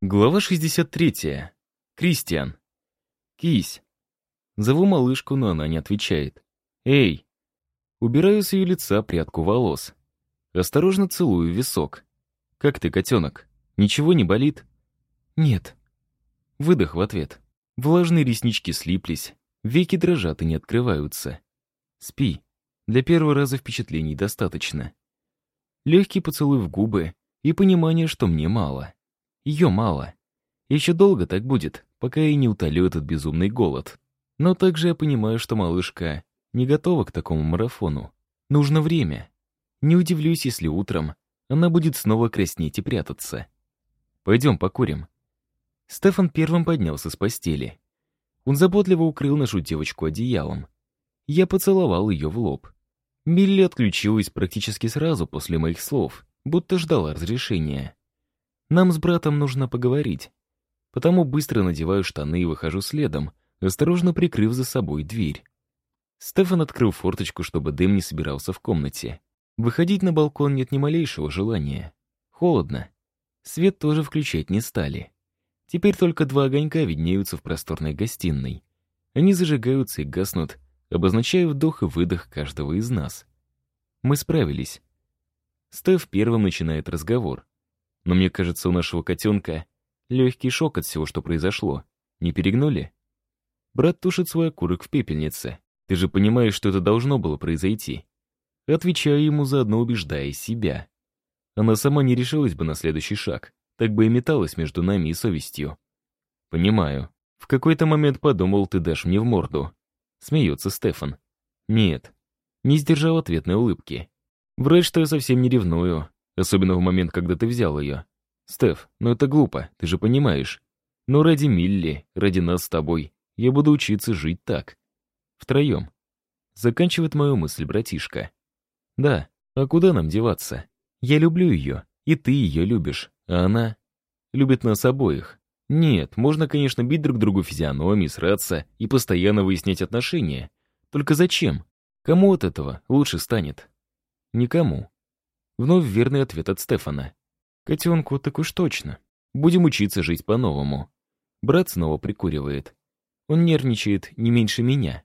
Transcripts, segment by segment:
Глава 63. Кристиан. Кись. Зову малышку, но она не отвечает. Эй. Убираю с ее лица прядку волос. Осторожно целую висок. Как ты, котенок? Ничего не болит? Нет. Выдох в ответ. Влажные реснички слиплись, веки дрожат и не открываются. Спи. Для первого раза впечатлений достаточно. Легкий поцелуй в губы и понимание, что мне мало. Ее мало. Еще долго так будет, пока я не утолю этот безумный голод. Но также я понимаю, что малышка не готова к такому марафону. Нужно время. Не удивлюсь, если утром она будет снова краснеть и прятаться. Пойдем покурим. Стефан первым поднялся с постели. Он заботливо укрыл нашу девочку одеялом. Я поцеловал ее в лоб. Милли отключилась практически сразу после моих слов, будто ждала разрешения. Нам с братом нужно поговорить. Потому быстро надеваю штаны и выхожу следом, осторожно прикрыв за собой дверь. Стефан открыл форточку, чтобы дым не собирался в комнате. Выходить на балкон нет ни малейшего желания. Холодно. Свет тоже включать не стали. Теперь только два огонька виднеются в просторной гостиной. Они зажигаются и гаснут, обозначая вдох и выдох каждого из нас. Мы справились. Стеф первым начинает разговор. Но мне кажется, у нашего котенка легкий шок от всего, что произошло. Не перегнули? Брат тушит свой окурок в пепельнице. Ты же понимаешь, что это должно было произойти. Отвечаю ему, заодно убеждая себя. Она сама не решилась бы на следующий шаг, так бы и металась между нами и совестью. Понимаю. В какой-то момент подумал, ты дашь мне в морду. Смеется Стефан. Нет. Не сдержал ответной улыбки. Врать, что я совсем не ревную, Особенно в момент, когда ты взял ее. Стеф, ну это глупо, ты же понимаешь. Но ради Милли, ради нас с тобой, я буду учиться жить так. Втроем. Заканчивает мою мысль братишка. Да, а куда нам деваться? Я люблю ее, и ты ее любишь, а она любит нас обоих. Нет, можно, конечно, бить друг другу физиономии, сраться и постоянно выяснять отношения. Только зачем? Кому от этого лучше станет? Никому. Вновь верный ответ от Стефана. Котенку так уж точно. Будем учиться жить по-новому. Брат снова прикуривает. Он нервничает не меньше меня.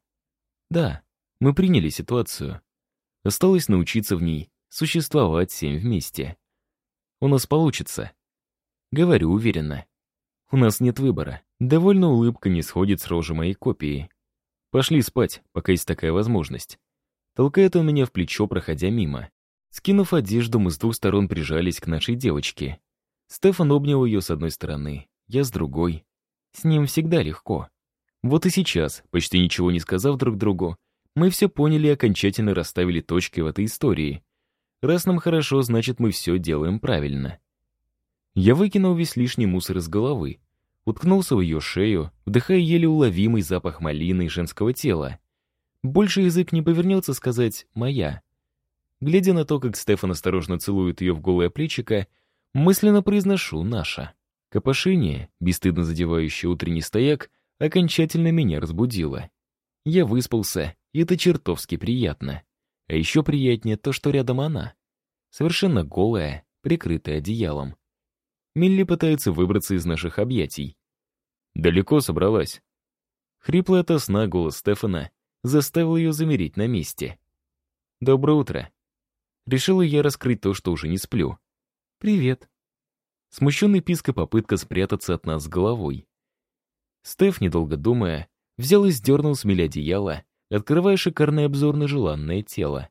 Да, мы приняли ситуацию. Осталось научиться в ней существовать всем вместе. У нас получится. Говорю уверенно. У нас нет выбора. Довольно улыбка не сходит с рожи моей копии. Пошли спать, пока есть такая возможность. Толкает он меня в плечо, проходя мимо. Скинув одежду, мы с двух сторон прижались к нашей девочке. Стефан обнял ее с одной стороны, я с другой. С ним всегда легко. Вот и сейчас, почти ничего не сказав друг другу, мы все поняли и окончательно расставили точки в этой истории. Раз нам хорошо, значит, мы все делаем правильно. Я выкинул весь лишний мусор из головы, уткнулся в ее шею, вдыхая еле уловимый запах малины и женского тела. Больше язык не повернется сказать «моя». Глядя на то, как Стефан осторожно целует ее в голое плечико, мысленно произношу «наша». Копошение, бесстыдно задевающее утренний стояк, окончательно меня разбудило. Я выспался, и это чертовски приятно. А еще приятнее то, что рядом она. Совершенно голая, прикрытая одеялом. Милли пытается выбраться из наших объятий. Далеко собралась. Хриплый ото сна голос Стефана заставил ее замереть на месте. «Доброе утро», Решила я раскрыть то, что уже не сплю. «Привет». Смущенный писк и попытка спрятаться от нас головой. Стеф, недолго думая, взял и сдернул с меня одеяло, открывая шикарный обзор на желанное тело.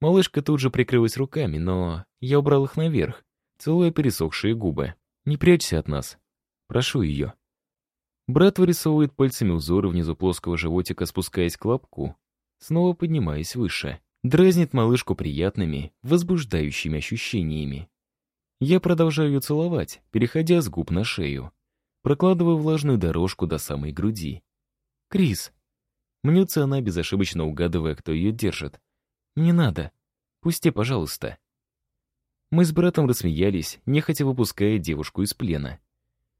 Малышка тут же прикрылась руками, но я убрал их наверх, целуя пересохшие губы. «Не прячься от нас. Прошу ее». Брат вырисовывает пальцами узоры внизу плоского животика, спускаясь к лобку, снова поднимаясь выше дразнит малышку приятными, возбуждающими ощущениями. Я продолжаю ее целовать, переходя с губ на шею. Прокладываю влажную дорожку до самой груди. «Крис!» Мнется она, безошибочно угадывая, кто ее держит. «Не надо. Пусти, пожалуйста». Мы с братом рассмеялись, нехотя выпуская девушку из плена.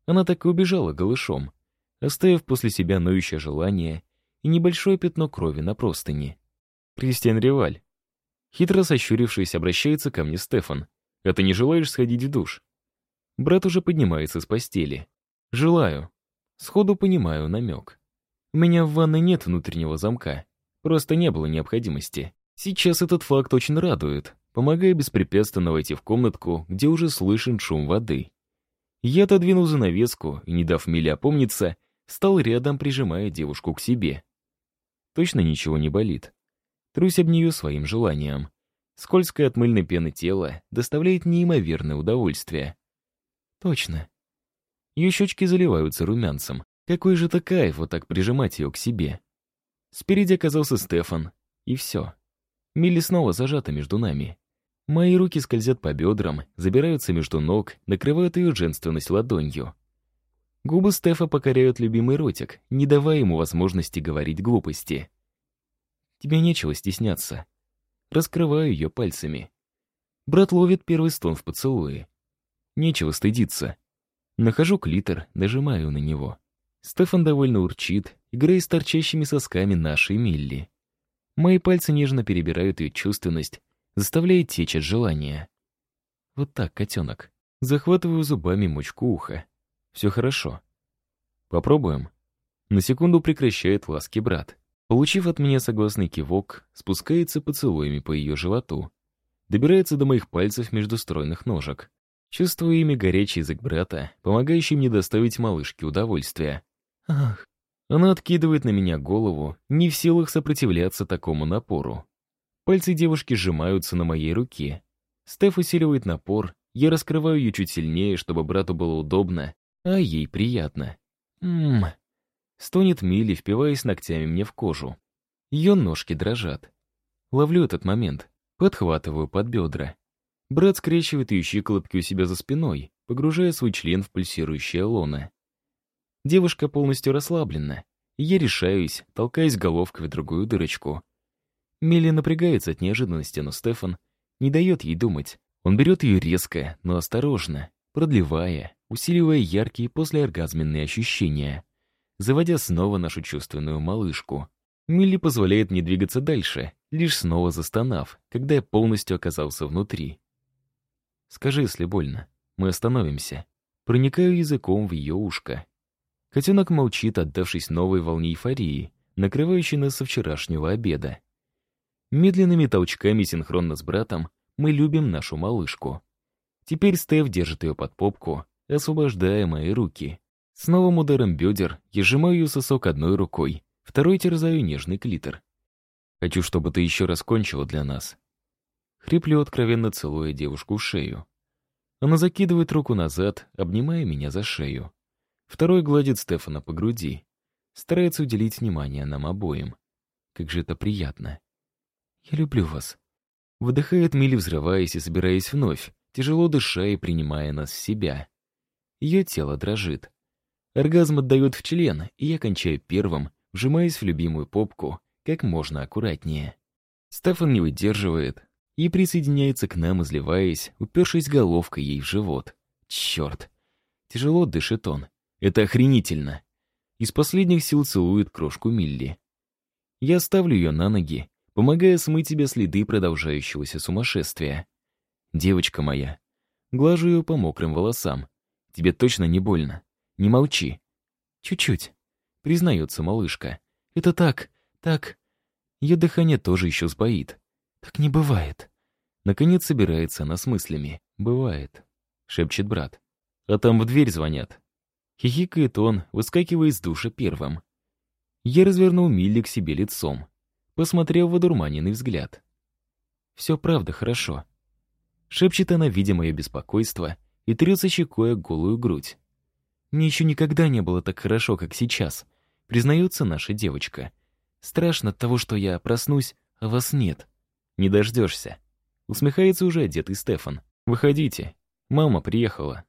Она так и убежала голышом, оставив после себя ноющее желание и небольшое пятно крови на простыни. Кристиан Реваль. Хитро сощурившись, обращается ко мне Стефан. «А ты не желаешь сходить в душ?» Брат уже поднимается с постели. Желаю. Сходу понимаю намек. У меня в ванной нет внутреннего замка. Просто не было необходимости. Сейчас этот факт очень радует, помогая беспрепятственно войти в комнатку, где уже слышен шум воды. Я отодвинул занавеску и, не дав Миле опомниться, стал рядом, прижимая девушку к себе. Точно ничего не болит. Трусь об нее своим желанием. Скользкое от мыльной пены тело доставляет неимоверное удовольствие. Точно. Ее щечки заливаются румянцем. Какой же это кайф вот так прижимать ее к себе. Спереди оказался Стефан, и все. Милли снова зажата между нами. Мои руки скользят по бедрам, забираются между ног, накрывают ее женственность ладонью. Губы Стефа покоряют любимый ротик, не давая ему возможности говорить глупости. Тебе нечего стесняться. Раскрываю ее пальцами. Брат ловит первый стон в поцелуе. Нечего стыдиться. Нахожу клитор, нажимаю на него. Стефан довольно урчит, играя с торчащими сосками нашей Милли. Мои пальцы нежно перебирают ее чувственность, заставляя течь от желания. Вот так, котенок. Захватываю зубами мочку уха. Все хорошо. Попробуем. На секунду прекращает ласки брат. Получив от меня согласный кивок, спускается поцелуями по ее животу. Добирается до моих пальцев между стройных ножек. Чувствую ими горячий язык брата, помогающий мне доставить малышке удовольствие. Ах. Она откидывает на меня голову, не в силах сопротивляться такому напору. Пальцы девушки сжимаются на моей руке. Стеф усиливает напор, я раскрываю ее чуть сильнее, чтобы брату было удобно, а ей приятно. Ммм. Стонет Милли, впиваясь ногтями мне в кожу. Ее ножки дрожат. Ловлю этот момент, подхватываю под бедра. Брат скрещивает ее щиколотки у себя за спиной, погружая свой член в пульсирующее лоно. Девушка полностью расслаблена, я решаюсь, толкаясь головкой в другую дырочку. Милли напрягается от неожиданности, но Стефан не дает ей думать. Он берет ее резко, но осторожно, продлевая, усиливая яркие послеоргазменные ощущения, заводя снова нашу чувственную малышку. Милли позволяет мне двигаться дальше, лишь снова застонав, когда я полностью оказался внутри. «Скажи, если больно. Мы остановимся». Проникаю языком в ее ушко. Котенок молчит, отдавшись новой волне эйфории, накрывающей нас со вчерашнего обеда. Медленными толчками синхронно с братом мы любим нашу малышку. Теперь Стеф держит ее под попку, освобождая мои руки. С новым ударом бедер я сжимаю ее сосок одной рукой, второй терзаю нежный клитор. Хочу, чтобы ты еще раз кончила для нас. Хриплю, откровенно целуя девушку в шею. Она закидывает руку назад, обнимая меня за шею. Второй гладит Стефана по груди. Старается уделить внимание нам обоим. Как же это приятно. «Я люблю вас». Выдыхает Милли, взрываясь и собираясь вновь, тяжело дыша и принимая нас в себя. Ее тело дрожит. Оргазм отдает в член, и я кончаю первым, вжимаясь в любимую попку как можно аккуратнее. Стефан не выдерживает и присоединяется к нам, изливаясь, упершись головкой ей в живот. Черт. Тяжело дышит он. Это охренительно. Из последних сил целует крошку Милли. Я ставлю ее на ноги, помогая смыть себе следы продолжающегося сумасшествия. Девочка моя. Глажу ее по мокрым волосам. Тебе точно не больно. Не молчи. Чуть-чуть. Признается малышка. Это так, так. Ее дыхание тоже еще сбоит. Так не бывает. Наконец собирается она с мыслями. Бывает. Шепчет брат. А там в дверь звонят. Хихикает он, выскакивая из душа первым. Я развернул Милли к себе лицом. Посмотрел в одурманенный взгляд. «Все правда хорошо». Шепчет она, видя мое беспокойство, и трется щекой голую грудь. «Мне еще никогда не было так хорошо, как сейчас», признается наша девочка. «Страшно от того, что я проснусь, а вас нет». «Не дождешься». Усмехается уже одетый Стефан. «Выходите. Мама приехала».